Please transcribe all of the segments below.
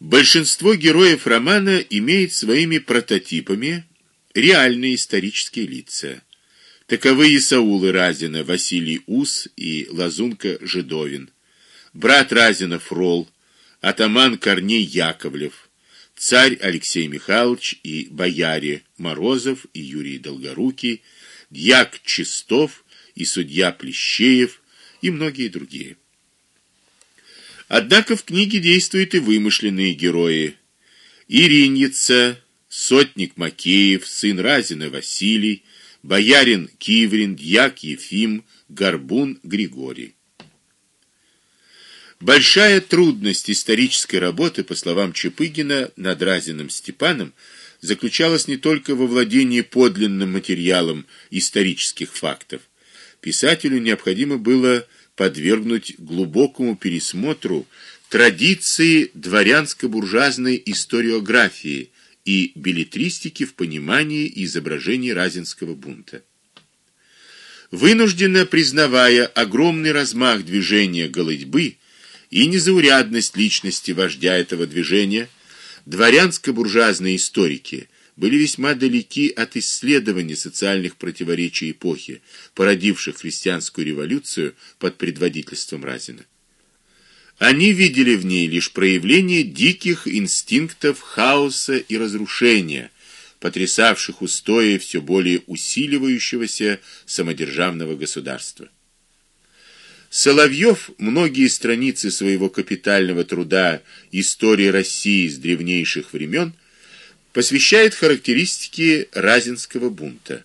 Большинство героев романа имеет своими прототипами реальные исторические лица. Таковы Исаулы Разина, Василий Ус и Лазунка Жидовин, брат Разина Фрол, атаман Корней Яковлев, царь Алексей Михайлович и бояре Морозов и Юрий Долгорукий, дьяк Чистов и судья Плещеев и многие другие. Однако в книге действуют и вымышленные герои. Ириньица, сотник Макеев, сын Разина Василий, боярин Киврин, дьяк Ефим, горбун Григорий. Большая трудность исторической работы, по словам Чепыгина, над Разиным Степаном заключалась не только во владении подлинным материалом исторических фактов. Писателю необходимо было подвергнуть глубокому пересмотру традиции дворянско-буржуазной историографии и беллетристики в понимании и изображении Разинского бунта. Вынужденно признавая огромный размах движения голодьбы и незаурядность личности вождя этого движения, дворянско-буржуазные историки были весьма далеки от исследования социальных противоречий эпохи, породивших христианскую революцию под предводительством Разина. Они видели в ней лишь проявление диких инстинктов хаоса и разрушения, потрясавших устои все более усиливающегося самодержавного государства. Соловьев многие страницы своего капитального труда История России с древнейших времен посвящает характеристике Разинского бунта.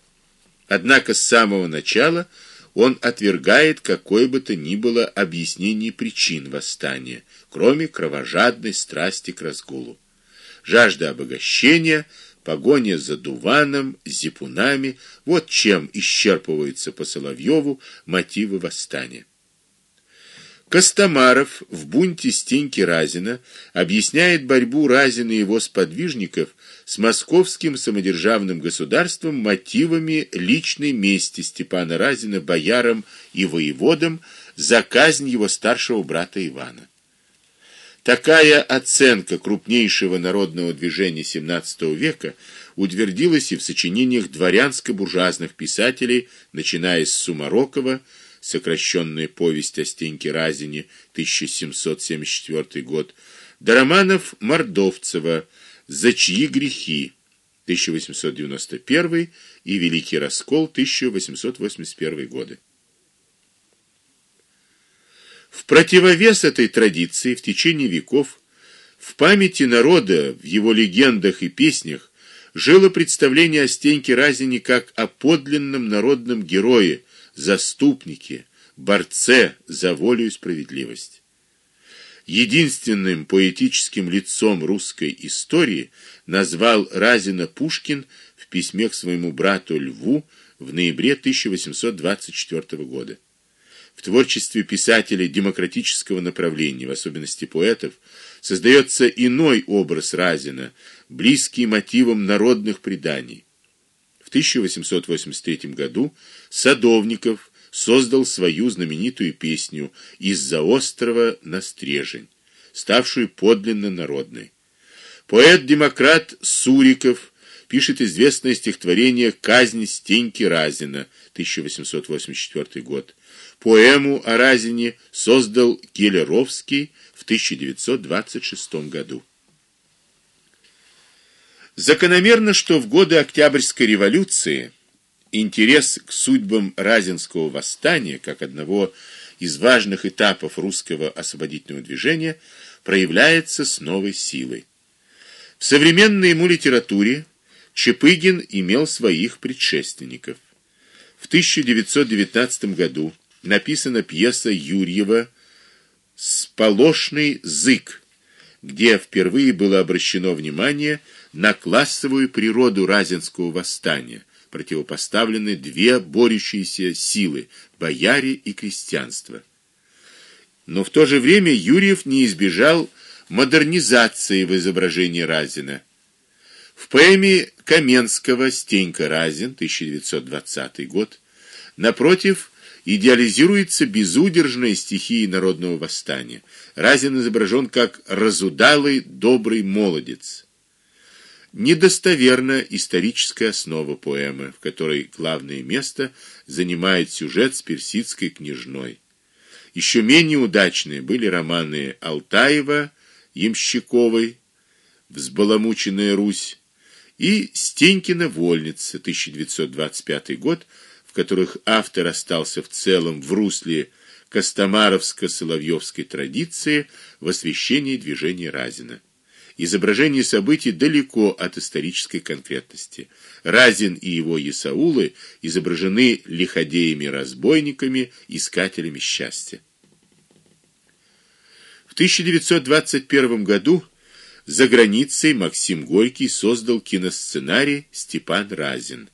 Однако с самого начала он отвергает какое бы то ни было объяснение причин восстания, кроме кровожадной страсти к разгулу. Жажда обогащения, погоня за дуваном, зипунами вот чем исчерпываются по Соловьеву мотивы восстания. Костомаров в бунте Стеньки Разина объясняет борьбу Разина и его сподвижников с московским самодержавным государством мотивами личной мести Степана Разина боярам и воеводам за казнь его старшего брата Ивана. Такая оценка крупнейшего народного движения XVII века утвердилась и в сочинениях дворянско-буржуазных писателей, начиная с Сумарокова, сокращенная повесть о Стеньке Разине, 1774 год, до романов Мордовцева «За чьи грехи», 1891 и Великий раскол, 1881 годы. В противовес этой традиции в течение веков в памяти народа, в его легендах и песнях жило представление о Стеньке Разине как о подлинном народном герое, заступнике, борце за волю и справедливость. Единственным поэтическим лицом русской истории назвал Разина Пушкин в письме к своему брату Льву в ноябре 1824 года. В творчестве писателей демократического направления, в особенности поэтов, создается иной образ Разина, близкий мотивам народных преданий. В 1883 году Садовников создал свою знаменитую песню Из-за острова на стрежень, ставшую подлинно народной. Поэт-демократ Суриков пишет известное стихотворение Казнь Стеньки Разина, 1884 год. Поэму о Разине создал Гелеровский в 1926 году. Закономерно, что в годы Октябрьской революции интерес к судьбам Разинского восстания, как одного из важных этапов русского освободительного движения, проявляется с новой силой. В современной ему литературе Чепыгин имел своих предшественников. В 1919 году написана пьеса Юрьева «Сполошный зык», где впервые было обращено внимание на классовую природу Разинского восстания, противопоставлены две борющиеся силы бояре и крестьянство. Но в то же время Юрьев не избежал модернизации в изображении Разина. В поэме Каменского Стенька Разин 1920 год напротив идеализируется безудержная стихия народного восстания. Разин изображен как разудалый добрый молодец. Недостоверна историческая основа поэмы, в которой главное место занимает сюжет с персидской княжной. Еще менее удачные были романы Алтаева, Ямщиковой, Взбаламученная Русь и Стенькина Вольница, 1925 год, в которых автор остался в целом в русле Костомаровско-соловьевской традиции в освещении движения Разина. Изображение событий далеко от исторической конкретности. Разин и его Исаулы изображены лиходеями-разбойниками, искателями счастья. В 1921 году за границей Максим Горький создал киносценарий Степан Разин.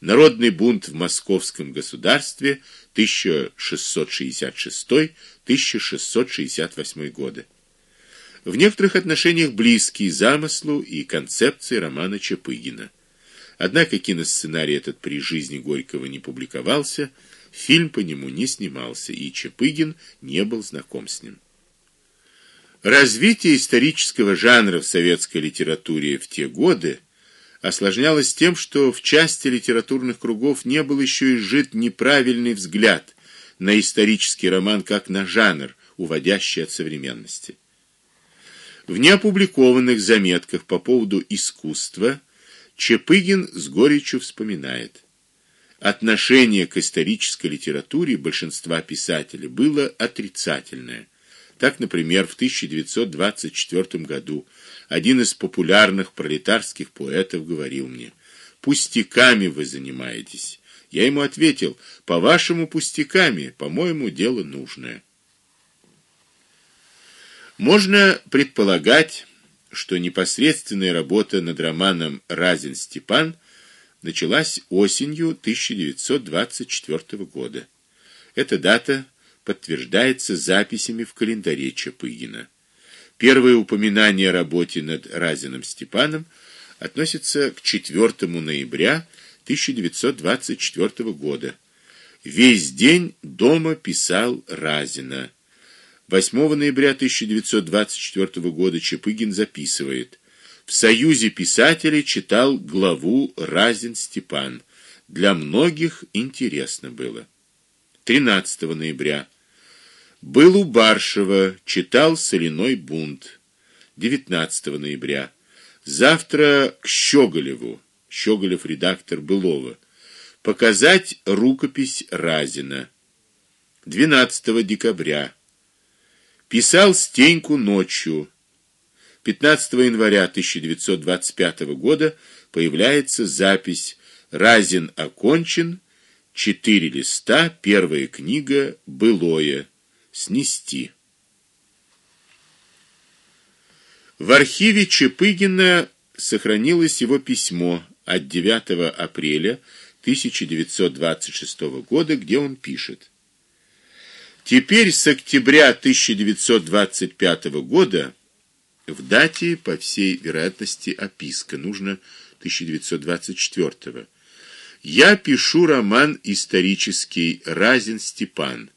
Народный бунт в московском государстве 1666-1668 годы в некоторых отношениях близкий замыслу и концепции романа Чапыгина. Однако киносценарий этот при жизни Горького не публиковался, фильм по нему не снимался, и Чапыгин не был знаком с ним. Развитие исторического жанра в советской литературе в те годы осложнялось тем, что в части литературных кругов не был еще изжит неправильный взгляд на исторический роман как на жанр, уводящий от современности. В неопубликованных заметках по поводу искусства Чепыгин с горечью вспоминает: отношение к исторической литературе большинства писателей было отрицательное. Так, например, в 1924 году один из популярных пролетарских поэтов говорил мне: "Пустяками вы занимаетесь". Я ему ответил: "По-вашему пустяками, по-моему, дело нужное". Можно предполагать, что непосредственная работа над романом Разин Степан началась осенью 1924 года. Эта дата подтверждается записями в календаре Чапыгина. Первое упоминание о работе над Разиным Степаном относится к 4 ноября 1924 года. Весь день дома писал Разина. 8 ноября 1924 года Чепыгин записывает: В Союзе писателей читал главу Разин Степан. Для многих интересно было. 13 ноября был у Баршева, читал Соляной бунт. 19 ноября завтра к Щеголеву. Щеголев редактор Былова. Показать рукопись Разина. 12 декабря Писал Стеньку ночью. 15 января 1925 года появляется запись Разин окончен, четыре листа, первая книга Былое. Снести. В архиве Чепыгина сохранилось его письмо от 9 апреля 1926 года, где он пишет: Теперь с октября 1925 года в дате, по всей вероятности, описка нужно 1924. Я пишу роман исторический Разин Степан.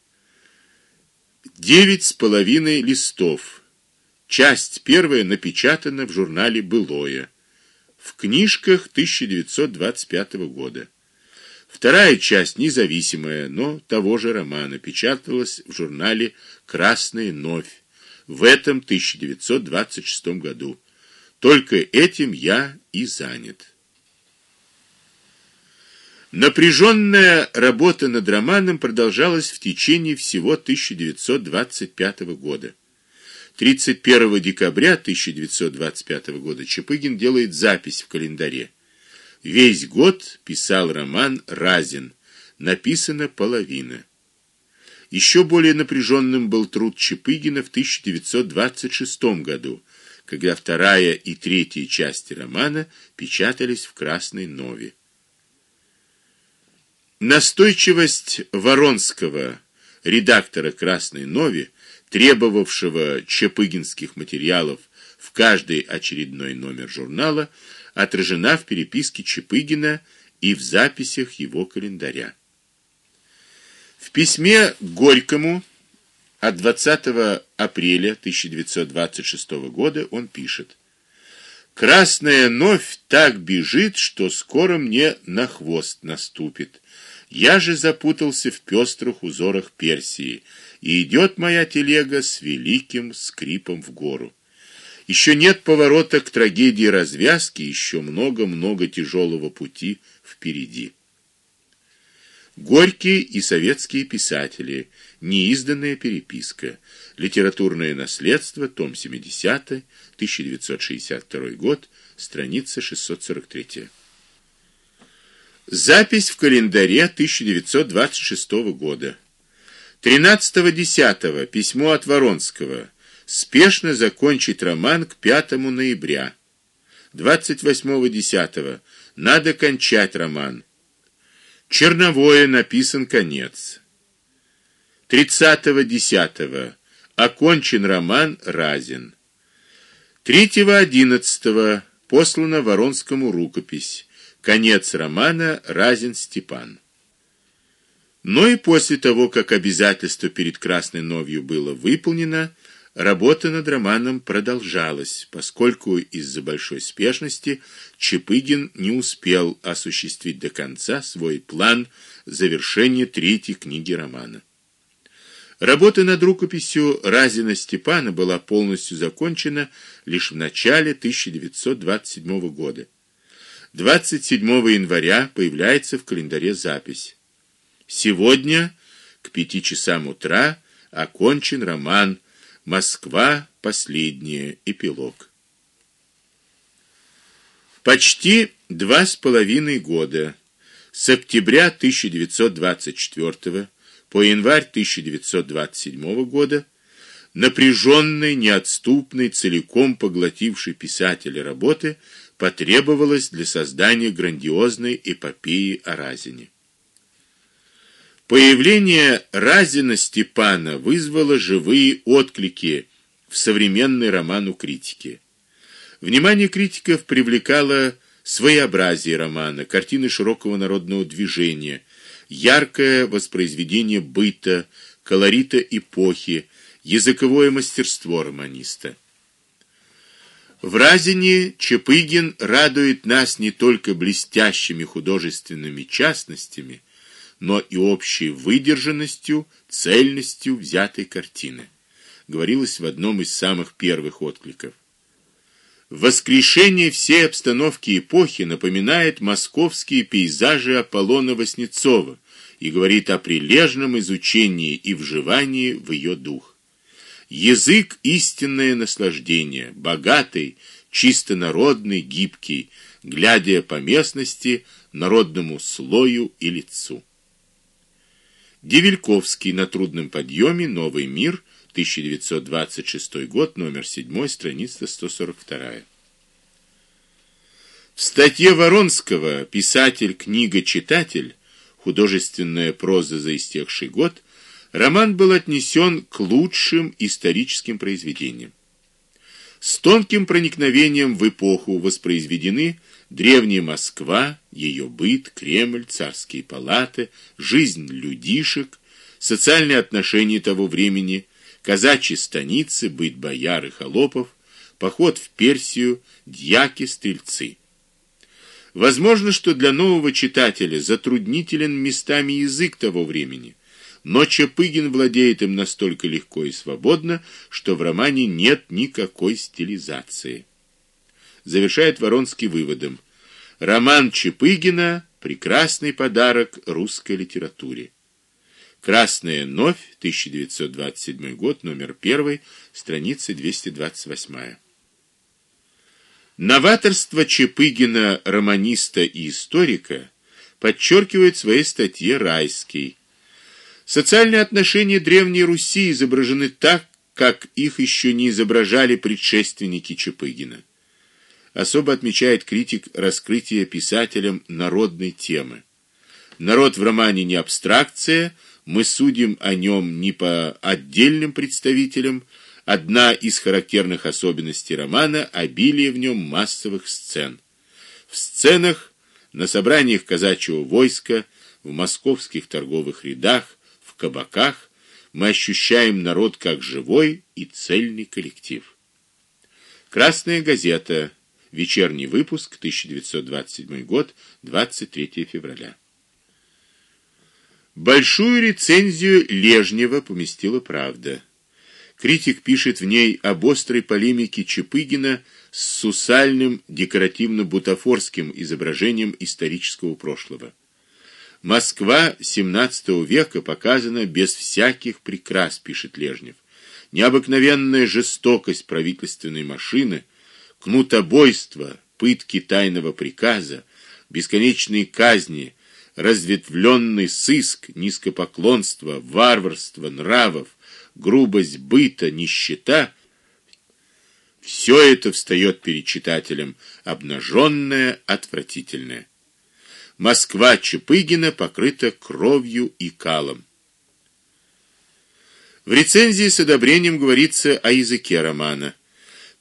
Девять с половиной листов. Часть первая напечатана в журнале Былое. В книжках 1925 года. Вторая часть независимая, но того же романа печаталась в журнале Красная новь в этом 1926 году. Только этим я и занят. Напряженная работа над романом продолжалась в течение всего 1925 года. 31 декабря 1925 года Чепыгин делает запись в календаре. Весь год писал роман Разин. Написана половина. Еще более напряженным был труд Чепыгина в 1926 году, когда вторая и третья части романа печатались в Красной Нове. Настойчивость Воронского, редактора Красной Нови, требовавшего чепыгинских материалов в каждый очередной номер журнала, отражена в переписке Чепыгина и в записях его календаря. В письме Горькому от 20 апреля 1926 года он пишет: Красная новь так бежит, что скоро мне на хвост наступит. Я же запутался в пестрых узорах Персии, и идет моя телега с великим скрипом в гору. Еще нет поворота к трагедии развязки, еще много-много тяжелого пути впереди. Горький и советские писатели. Неизданная переписка. Литературное наследство, том 70, 1962 год, страница 643. Запись в календаре 1926 года. 13.10. Письмо от Воронского. Спешно закончить роман к 5 ноября. 28.10. Надо кончать роман. Черновое написан конец. 30.10. Окончен роман Разин. 3.11. Послана Воронскому рукопись. Конец романа Разин Степан. Но и после того, как обязательство перед Красной Новью было выполнено, Работа над романом продолжалась, поскольку из-за большой спешности Чепыгин не успел осуществить до конца свой план завершения третьей книги романа. Работа над рукописью Разина Степана была полностью закончена лишь в начале 1927 года. 27 января появляется в календаре запись: Сегодня к пяти часам утра окончен роман Москва. Последний эпилог. Почти два с половиной года с октября 1924 по январь 1927 года напряженной, неотступной, целиком поглотившей писателя работы потребовалось для создания грандиозной эпопеи о Разине. Появление Разина Степана вызвало живые отклики в современной роману критики. Внимание критиков привлекало своеобразие романа, картины широкого народного движения, яркое воспроизведение быта, колорита эпохи, языковое мастерство романиста. В Разине Чепыгин радует нас не только блестящими художественными частностями, но и общей выдержанностью, цельностью взятой картины. Говорилось в одном из самых первых откликов. Воскрешение всей обстановки эпохи напоминает московские пейзажи Аполлона Васнецова и говорит о прилежном изучении и вживании в ее дух. Язык истинное наслаждение, богатый, чисто народный, гибкий, глядя по местности, народному слою и лицу. Девельковский на трудном подъеме, Новый мир, 1926 год, номер 7, страница 142. В статье Воронского Писатель, книга, читатель. Художественная проза за истекший год. Роман был отнесен к лучшим историческим произведениям. С тонким проникновением в эпоху воспроизведены древняя Москва, ее быт, Кремль, царские палаты, жизнь людишек, социальные отношения того времени, казачьи станицы, быт бояр и холопов, поход в Персию, дьяки, стрельцы. Возможно, что для нового читателя затруднителен местами язык того времени, но Чапыгин владеет им настолько легко и свободно, что в романе нет никакой стилизации. Завершает Воронский выводом: роман Чапыгина прекрасный подарок русской литературе. Красная новь, 1927 год, номер 1, страница 228. Новаторство Чапыгина, романиста и историка, подчеркивает в своей статье Райский. Социальные отношения древней Руси изображены так, как их еще не изображали предшественники Чапыгина. Особо отмечает критик раскрытие писателем народной темы. Народ в романе не абстракция, мы судим о нем не по отдельным представителям, одна из характерных особенностей романа обилие в нем массовых сцен. В сценах на собраниях казачьего войска, в московских торговых рядах, в кабаках мы ощущаем народ как живой и цельный коллектив. Красная газета. Вечерний выпуск, 1927 год, 23 февраля. Большую рецензию Лежнева поместила Правда. Критик пишет в ней об острой полемике Чепыгина с сусальным декоративно-бутафорским изображением исторического прошлого. Москва XVII века показана без всяких прикрас, пишет Лежнев необыкновенная жестокость правительственной машины, кнутобойство, пытки тайного приказа, бесконечные казни, разветвленный сыск, низкопоклонство, варварство нравов, грубость быта, нищета все это встает перед читателем обнаженное, отвратительное. Москва Чепыгина покрыта кровью и калом. В рецензии с одобрением говорится о языке романа.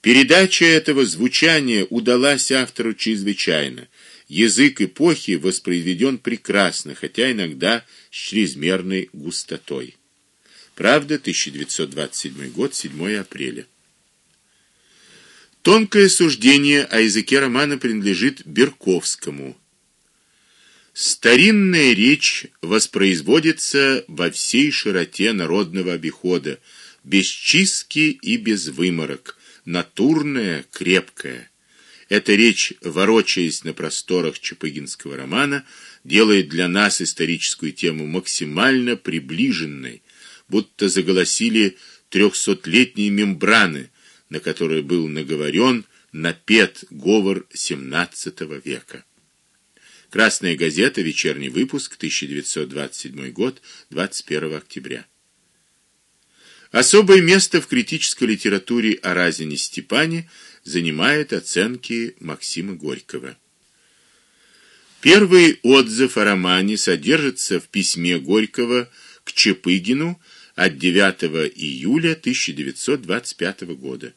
Передача этого звучания удалась автору чрезвычайно. Язык эпохи воспроизведен прекрасно, хотя иногда с чрезмерной густотой. Правда, 1927 год, 7 апреля. Тонкое суждение о языке романа принадлежит Берковскому. Старинная речь воспроизводится во всей широте народного обихода, без чистки и без выморок, натурная, крепкая. Эта речь, ворочаясь на просторах Чепыгинского романа, делает для нас историческую тему максимально приближенной, будто заголосили трехсотлетние мембраны, на которые был наговорен, напет говор XVII века. Красная газета, вечерний выпуск, 1927 год, 21 октября. Особое место в критической литературе о Разине Степане занимают оценки Максима Горького. Первый отзыв о романе содержится в письме Горького к Чепыгину от 9 июля 1925 года.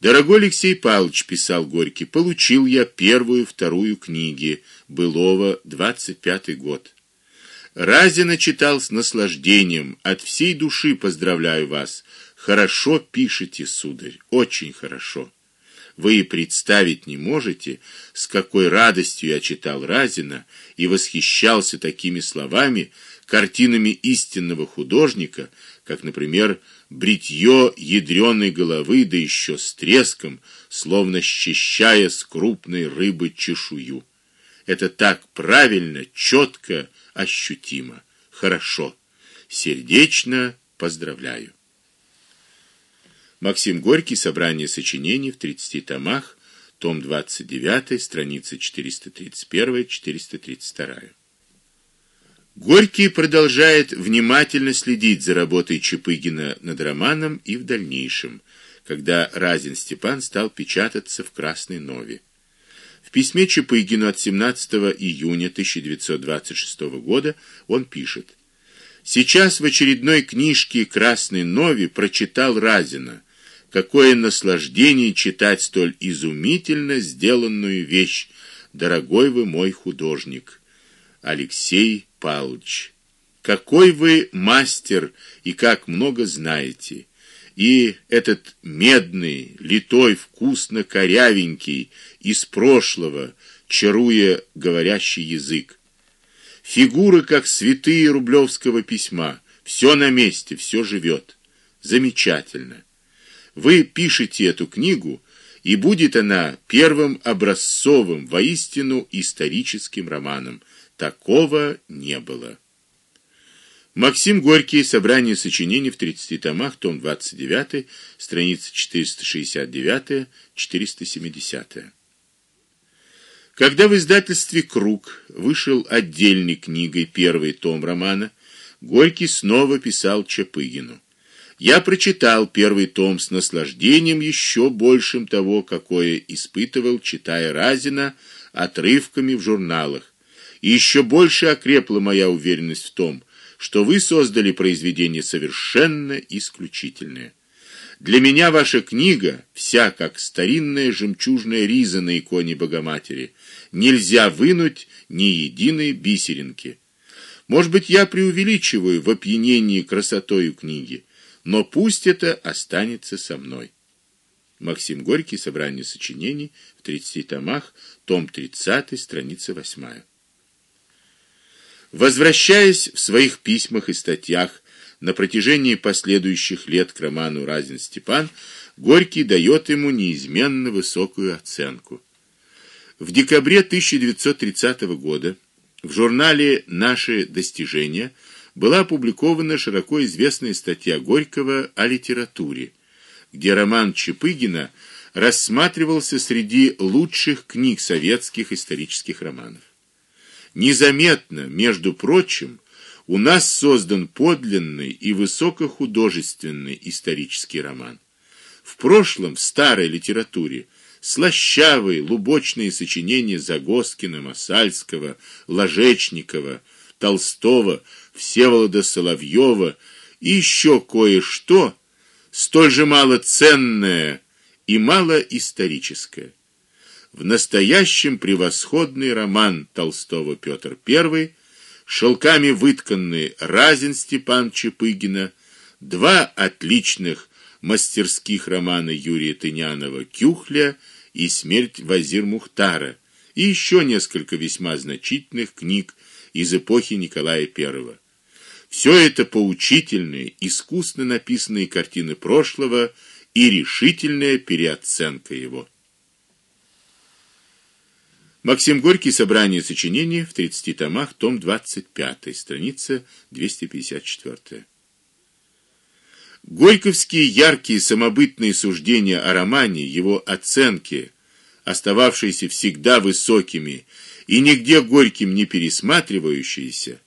Дорогой Алексей Павлович, писал Горький, получил я первую, вторую книги Былова, 25 год. Разина читал с наслаждением. От всей души поздравляю вас. Хорошо пишете, сударь, очень хорошо. Вы и представить не можете, с какой радостью я читал Разина и восхищался такими словами, картинами истинного художника, как, например, бритье ядреной головы, да еще с треском, словно счищая с крупной рыбы чешую. Это так правильно, четко, ощутимо. Хорошо. Сердечно поздравляю. Максим Горький. Собрание сочинений в 30 томах. Том 29, страница 431-432. Горький продолжает внимательно следить за работой Чепыгина над романом и в дальнейшем, когда Разин Степан стал печататься в Красной Нове. В письме Чепыгину от 17 июня 1926 года он пишет: Сейчас в очередной книжке Красной Нове прочитал Разина. Какое наслаждение читать столь изумительно сделанную вещь, дорогой вы мой художник. Алексей Павлович, какой вы мастер и как много знаете. И этот медный, литой, вкусно корявенький из прошлого, чаруя говорящий язык. Фигуры как святые рублевского письма, все на месте, все живет. Замечательно. Вы пишете эту книгу, и будет она первым образцовым, воистину историческим романом. Такого не было. Максим Горький. Собрание сочинений в 30 томах, том 29, страница 469-470. Когда в издательстве Круг вышел отдельной книгой первый том романа, Горький снова писал Чапыгину. Я прочитал первый том с наслаждением еще большим того, какое испытывал, читая Разина отрывками в журналах и еще больше окрепла моя уверенность в том, что вы создали произведение совершенно исключительное. Для меня ваша книга вся как старинная жемчужная риза на иконе Богоматери. Нельзя вынуть ни единой бисеринки. Может быть, я преувеличиваю в опьянении красотою книги, но пусть это останется со мной. Максим Горький. Собрание сочинений в 30 томах, том 30, страница 8. Возвращаясь в своих письмах и статьях на протяжении последующих лет к роману Разин Степан, Горький дает ему неизменно высокую оценку. В декабре 1930 года в журнале Наши достижения была опубликована широко известная статья Горького о литературе, где роман Чепыгина рассматривался среди лучших книг советских исторических романов. Незаметно, между прочим, у нас создан подлинный и высокохудожественный исторический роман. В прошлом в старой литературе слащавые лубочные сочинения Загоскина, Масальского, Ложечникова, Толстого, Всеволода Соловьева и еще кое-что столь же мало ценное и мало историческое. В настоящем превосходный роман Толстого Петр I, шелками вытканный Разин Степан Чепыгина, два отличных мастерских романа Юрия Тынянова Кюхля и Смерть Вазир Мухтара и еще несколько весьма значительных книг из эпохи Николая I. Все это поучительные, искусно написанные картины прошлого и решительная переоценка его. Максим Горький. Собрание сочинений в 30 томах, том 25, страница 254. Горьковские яркие самобытные суждения о романе, его оценки, остававшиеся всегда высокими и нигде горьким не пересматривающиеся,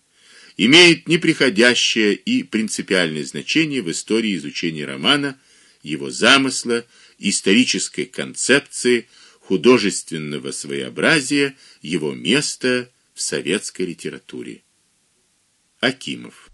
имеют неприходящее и принципиальное значение в истории изучения романа, его замысла, исторической концепции, художественного своеобразия, его места в советской литературе. Акимов